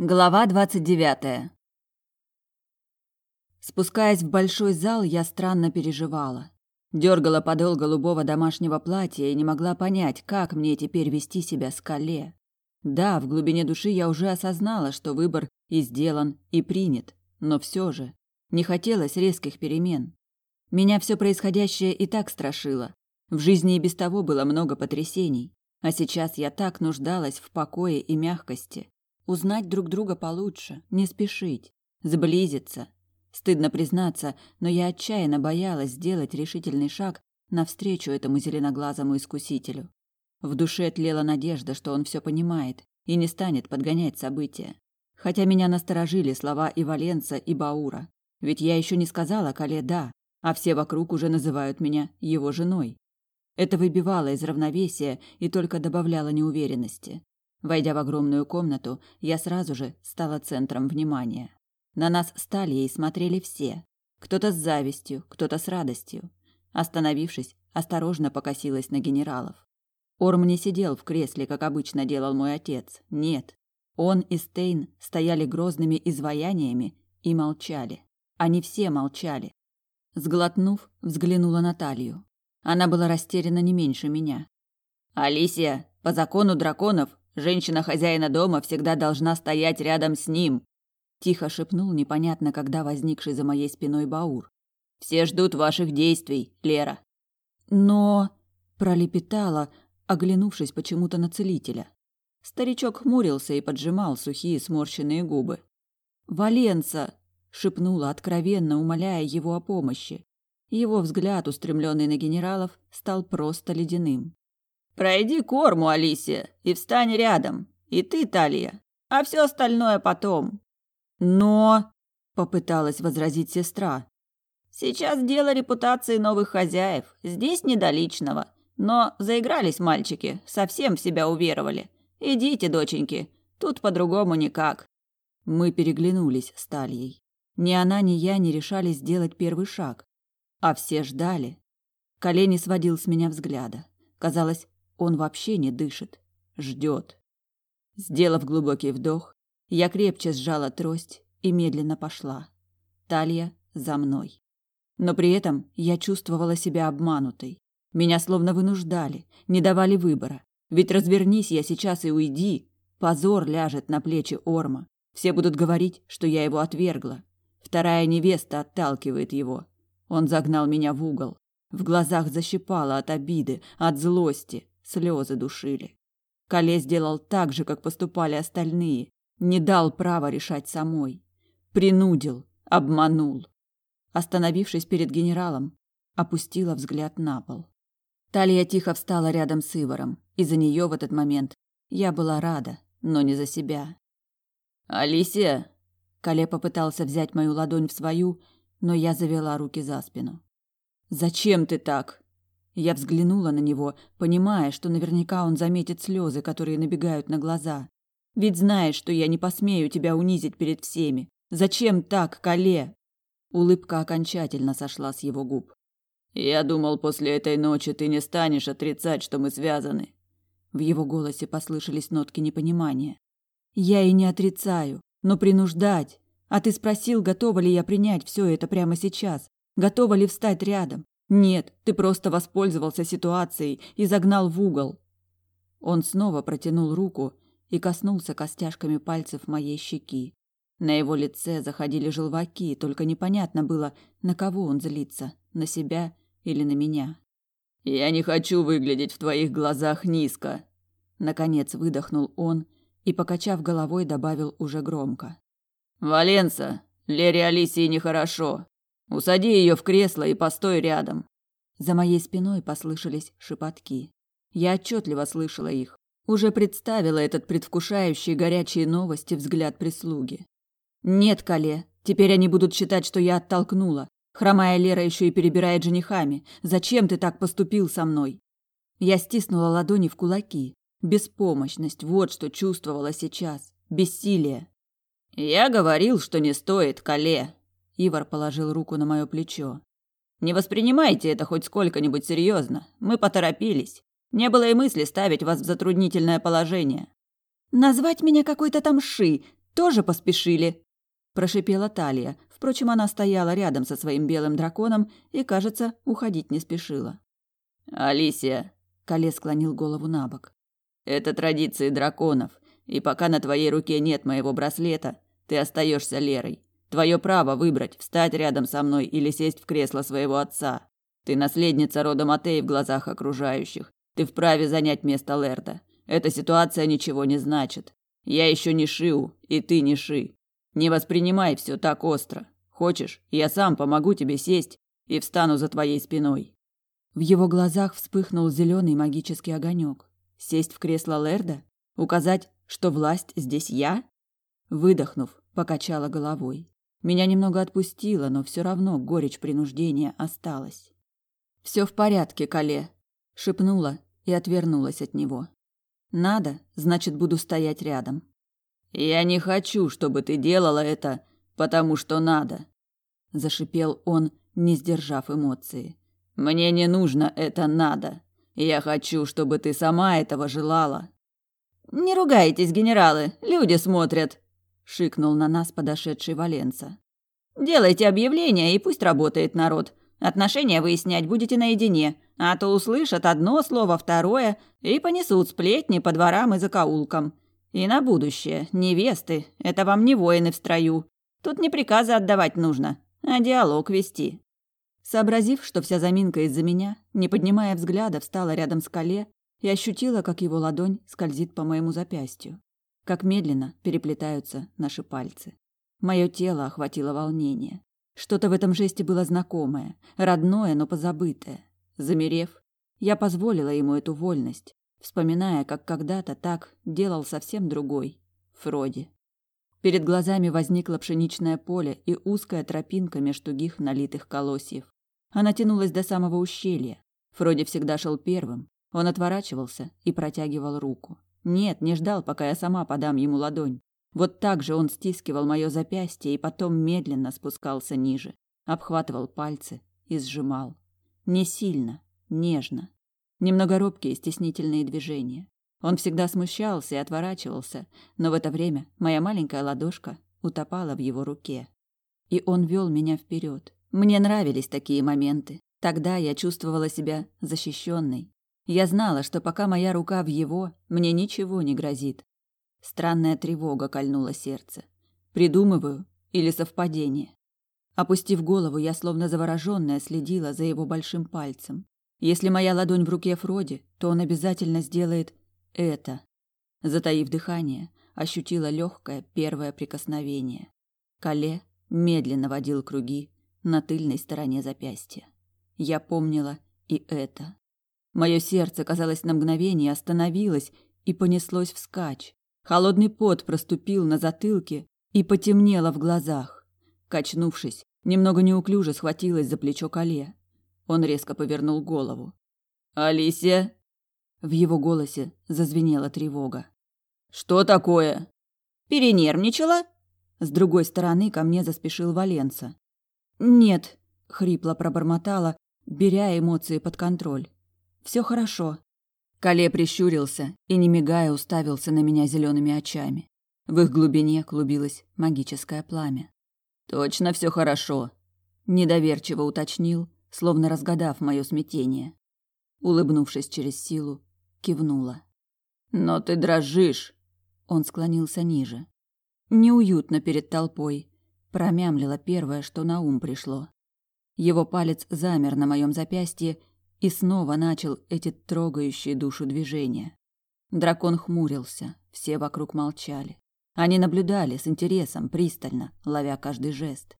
Глава двадцать девятая. Спускаясь в большой зал, я странно переживала. Дергала подол голубого домашнего платья и не могла понять, как мне теперь вести себя с Кале. Да, в глубине души я уже осознала, что выбор и сделан, и принят, но все же не хотелось резких перемен. Меня все происходящее и так страшило. В жизни и без того было много потрясений, а сейчас я так нуждалась в покое и мягкости. Узнать друг друга получше, не спешить, сблизиться. Стыдно признаться, но я отчаянно боялась сделать решительный шаг навстречу этому зеленоглазому искусителю. В душе тлела надежда, что он все понимает и не станет подгонять события. Хотя меня насторожили слова и Валенца, и Баура. Ведь я еще не сказала Кале «да», а все вокруг уже называют меня его женой. Это выбивало из равновесия и только добавляло неуверенности. Войдя в огромную комнату, я сразу же стала центром внимания. На нас с Тальей смотрели все. Кто-то с завистью, кто-то с радостью. Остановившись, осторожно покосилась на генералов. Орм не сидел в кресле, как обычно делал мой отец. Нет. Он и Стейн стояли грозными изваяниями и молчали. Они все молчали. Сглотнув, взглянула на Талию. Она была растеряна не меньше меня. «Алисия, по закону драконов Женщина хозяина дома всегда должна стоять рядом с ним, тихо шепнул непонятно когда возникший за моей спиной Баур. Все ждут ваших действий, Лера. Но пролепетала, оглянувшись почему-то на целителя. Старичок хмурился и поджимал сухие сморщенные губы. Валенца шепнула откровенно, умоляя его о помощи. Его взгляд, устремленный на генералов, стал просто ледяным. Пройди корму, Алисия, и встань рядом. И ты, Талия. А все остальное потом. Но, попыталась возразить сестра. Сейчас дело репутации новых хозяев. Здесь не до личного. Но заигрались мальчики, совсем в себя уверовали. Идите, доченьки, тут по-другому никак. Мы переглянулись с Тальей. Ни она, ни я не решались сделать первый шаг. А все ждали. Колени сводил с меня взгляда. Казалось, он вообще не дышит, ждет. Сделав глубокий вдох, я крепче сжала трость и медленно пошла. Талия за мной. Но при этом я чувствовала себя обманутой. Меня словно вынуждали, не давали выбора. Ведь развернись я сейчас и уйди, позор ляжет на плечи Орма. Все будут говорить, что я его отвергла. Вторая невеста отталкивает его. Он загнал меня в угол. В глазах защипало от обиды, от злости. Слезы душили. Кале сделал так же, как поступали остальные. Не дал права решать самой. Принудил, обманул. Остановившись перед генералом, опустила взгляд на пол. Талия тихо встала рядом с Иваром, и за нее в этот момент я была рада, но не за себя. «Алисия!» Кале попытался взять мою ладонь в свою, но я завела руки за спину. «Зачем ты так?» Я взглянула на него, понимая, что наверняка он заметит слезы, которые набегают на глаза. Ведь знаешь, что я не посмею тебя унизить перед всеми. Зачем так, Кале? Улыбка окончательно сошла с его губ. Я думал, после этой ночи ты не станешь отрицать, что мы связаны. В его голосе послышались нотки непонимания. Я и не отрицаю, но принуждать. А ты спросил, готова ли я принять все это прямо сейчас? Готова ли встать рядом? Нет, ты просто воспользовался ситуацией и загнал в угол. Он снова протянул руку и коснулся костяшками пальцев моей щеки. На его лице заходили желваки, только непонятно было, на кого он злится, на себя или на меня. Я не хочу выглядеть в твоих глазах низко, наконец выдохнул он и, покачав головой, добавил уже громко. Валенса, Лере Алисии нехорошо. Усади ее в кресло и постой рядом. За моей спиной послышались шепотки. Я отчетливо слышала их. Уже представила этот предвкушающий горячие новости взгляд прислуги. Нет, Кале, теперь они будут считать, что я оттолкнула. Хромая Лера еще и перебирает женихами. Зачем ты так поступил со мной? Я стиснула ладони в кулаки. Беспомощность, вот что чувствовала сейчас. Бессилие. Я говорил, что не стоит, Кале, Ивар положил руку на мое плечо. Не воспринимайте это хоть сколько-нибудь серьезно. Мы поторопились. Не было и мысли ставить вас в затруднительное положение. Назвать меня какой-то там ши. тоже поспешили?» Прошипела Талия. Впрочем, она стояла рядом со своим белым драконом и, кажется, уходить не спешила. «Алисия!» – Кале склонил голову на бок. «Это традиции драконов, и пока на твоей руке нет моего браслета, ты остаешься Лерой. Твое право выбрать, встать рядом со мной или сесть в кресло своего отца. Ты наследница рода Матей в глазах окружающих. Ты вправе занять место Лерда. Эта ситуация ничего не значит. Я еще не Шиу, и ты не Ши. Не воспринимай все так остро. Хочешь, я сам помогу тебе сесть и встану за твоей спиной. В его глазах вспыхнул зеленый магический огонек. Сесть в кресло Лерда? Указать, что власть здесь я? Выдохнув, покачала головой. Меня немного отпустило, но все равно горечь принуждения осталась. Все в порядке, Кале, шепнула и отвернулась от него. Надо, значит, буду стоять рядом. Я не хочу, чтобы ты делала это, потому что надо, зашипел он, не сдержав эмоции. Мне не нужно это надо. Я хочу, чтобы ты сама этого желала. Не ругайтесь, генералы, люди смотрят, шикнул на нас подошедший Валенца. Делайте объявление и пусть работает народ. Отношения выяснять будете наедине, а то услышат одно слово, второе и понесут сплетни по дворам и закоулкам. И на будущее, невесты, это вам не воины в строю. Тут не приказы отдавать нужно, а диалог вести. Сообразив, что вся заминка из-за меня, не поднимая взгляда, встала рядом с Кале и ощутила, как его ладонь скользит по моему запястью, как медленно переплетаются наши пальцы. Мое тело охватило волнение. Что-то в этом жесте было знакомое, родное, но позабытое. Замерев, я позволила ему эту вольность, вспоминая, как когда-то так делал совсем другой Фроди. Перед глазами возникло пшеничное поле и узкая тропинка меж тугих налитых колосьев. Она тянулась до самого ущелья. Фроди всегда шел первым. Он отворачивался и протягивал руку. Нет, не ждал, пока я сама подам ему ладонь. Вот так же он стискивал мое запястье и потом медленно спускался ниже, обхватывал пальцы и сжимал. Не сильно, нежно. Немного робкие стеснительные движения. Он всегда смущался и отворачивался, но в это время моя маленькая ладошка утопала в его руке. И он вел меня вперед. Мне нравились такие моменты. Тогда я чувствовала себя защищенной. Я знала, что пока моя рука в его, мне ничего не грозит. Странная тревога кольнула сердце. Придумываю или совпадение? Опустив голову, я словно завороженная следила за его большим пальцем. Если моя ладонь в руке Фроди, то он обязательно сделает это. Затаив дыхание, ощутила легкое первое прикосновение. Кале медленно водил круги на тыльной стороне запястья. Я помнила и это. Мое сердце, казалось, на мгновение остановилось и понеслось вскачь. Холодный пот проступил на затылке и потемнело в глазах. Качнувшись, немного неуклюже схватилась за плечо Кале. Он резко повернул голову. «Алисия?» В его голосе зазвенела тревога. «Что такое?» «Перенервничала?» С другой стороны ко мне заспешил Валенца. «Нет», — хрипло пробормотала, беря эмоции под контроль. «Все хорошо. Кале прищурился и, не мигая, уставился на меня зелеными очами. В их глубине клубилось магическое пламя. «Точно все хорошо», – недоверчиво уточнил, словно разгадав мое смятение. Улыбнувшись через силу, кивнула. «Но ты дрожишь!» Он склонился ниже. Неуютно перед толпой. Промямлила первое, что на ум пришло. Его палец замер на моем запястье, и снова начал эти трогающие душу движения. Дракон хмурился, все вокруг молчали. Они наблюдали с интересом, пристально, ловя каждый жест.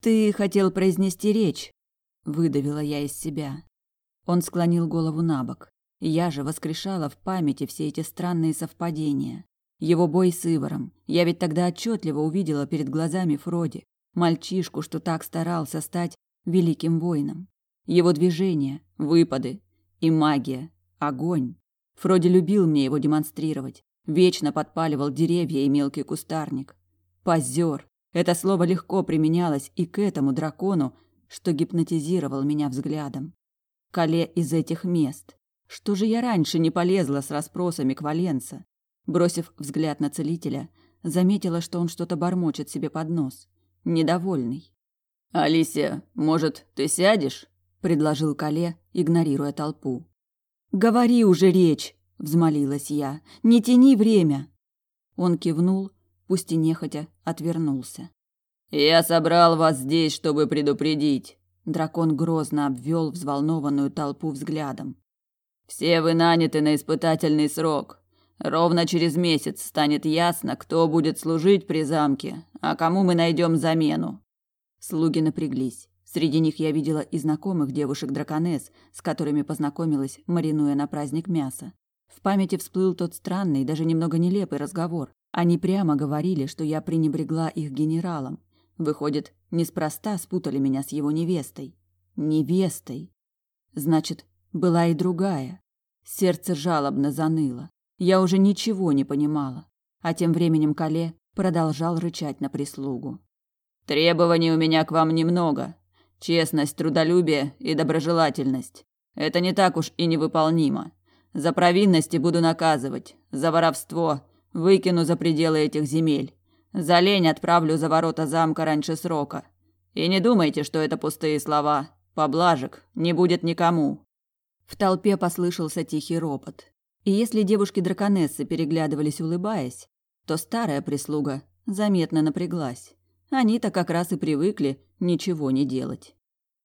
«Ты хотел произнести речь», — выдавила я из себя. Он склонил голову на бок. Я же воскрешала в памяти все эти странные совпадения. Его бой с Иваром. Я ведь тогда отчетливо увидела перед глазами Фроди, мальчишку, что так старался стать великим воином. Его движения, выпады и магия, огонь. Фроди любил мне его демонстрировать. Вечно подпаливал деревья и мелкий кустарник. Позер. Это слово легко применялось и к этому дракону, что гипнотизировал меня взглядом. Кале из этих мест. Что же я раньше не полезла с расспросами к Валенса? Бросив взгляд на целителя, заметила, что он что-то бормочет себе под нос. Недовольный. «Алисия, может, ты сядешь?» – предложил Кале, игнорируя толпу. «Говори уже речь!» – взмолилась я. «Не тяни время!» Он кивнул, пусть и нехотя, отвернулся. «Я собрал вас здесь, чтобы предупредить». Дракон грозно обвел взволнованную толпу взглядом. «Все вы наняты на испытательный срок. Ровно через месяц станет ясно, кто будет служить при замке, а кому мы найдем замену». Слуги напряглись. Среди них я видела и знакомых девушек-драконесс, с которыми познакомилась, маринуя на праздник мясо. В памяти всплыл тот странный, даже немного нелепый разговор. Они прямо говорили, что я пренебрегла их генералом. Выходит, неспроста спутали меня с его невестой. Невестой. Значит, была и другая. Сердце жалобно заныло. Я уже ничего не понимала. А тем временем Кале продолжал рычать на прислугу. «Требований у меня к вам немного. Честность, трудолюбие и доброжелательность. Это не так уж и невыполнимо. За провинности буду наказывать, за воровство выкину за пределы этих земель. За лень отправлю за ворота замка раньше срока. И не думайте, что это пустые слова. Поблажек не будет никому. В толпе послышался тихий ропот. И если девушки-драконессы переглядывались, улыбаясь, то старая прислуга заметно напряглась. Они-то как раз и привыкли ничего не делать.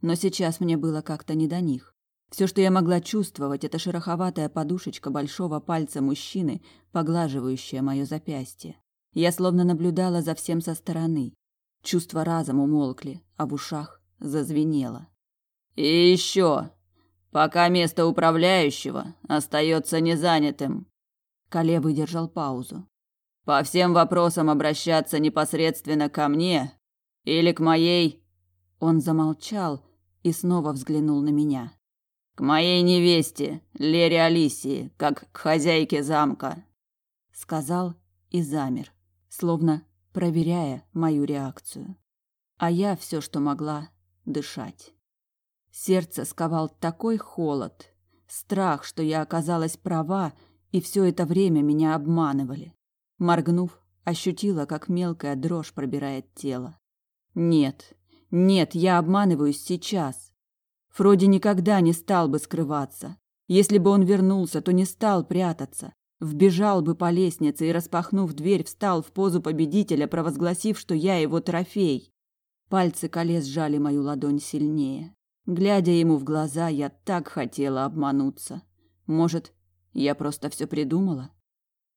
Но сейчас мне было как-то не до них. Все, что я могла чувствовать, это шероховатая подушечка большого пальца мужчины, поглаживающая мое запястье. Я словно наблюдала за всем со стороны. Чувства разом умолкли, а в ушах зазвенело. «И еще, пока место управляющего остается незанятым». Кале выдержал паузу. «По всем вопросам обращаться непосредственно ко мне или к моей...» Он замолчал и снова взглянул на меня. К моей невесте, Лере Алисии, как к хозяйке замка, сказал и замер, словно проверяя мою реакцию. А я все, что могла, дышать. Сердце сковал такой холод, страх, что я оказалась права, и все это время меня обманывали. Моргнув, ощутила, как мелкая дрожь пробирает тело. Нет, нет, я обманываюсь сейчас. Фроди никогда не стал бы скрываться. Если бы он вернулся, то не стал прятаться. Вбежал бы по лестнице и, распахнув дверь, встал в позу победителя, провозгласив, что я его трофей. Пальцы колес сжали мою ладонь сильнее. Глядя ему в глаза, я так хотела обмануться. Может, я просто все придумала?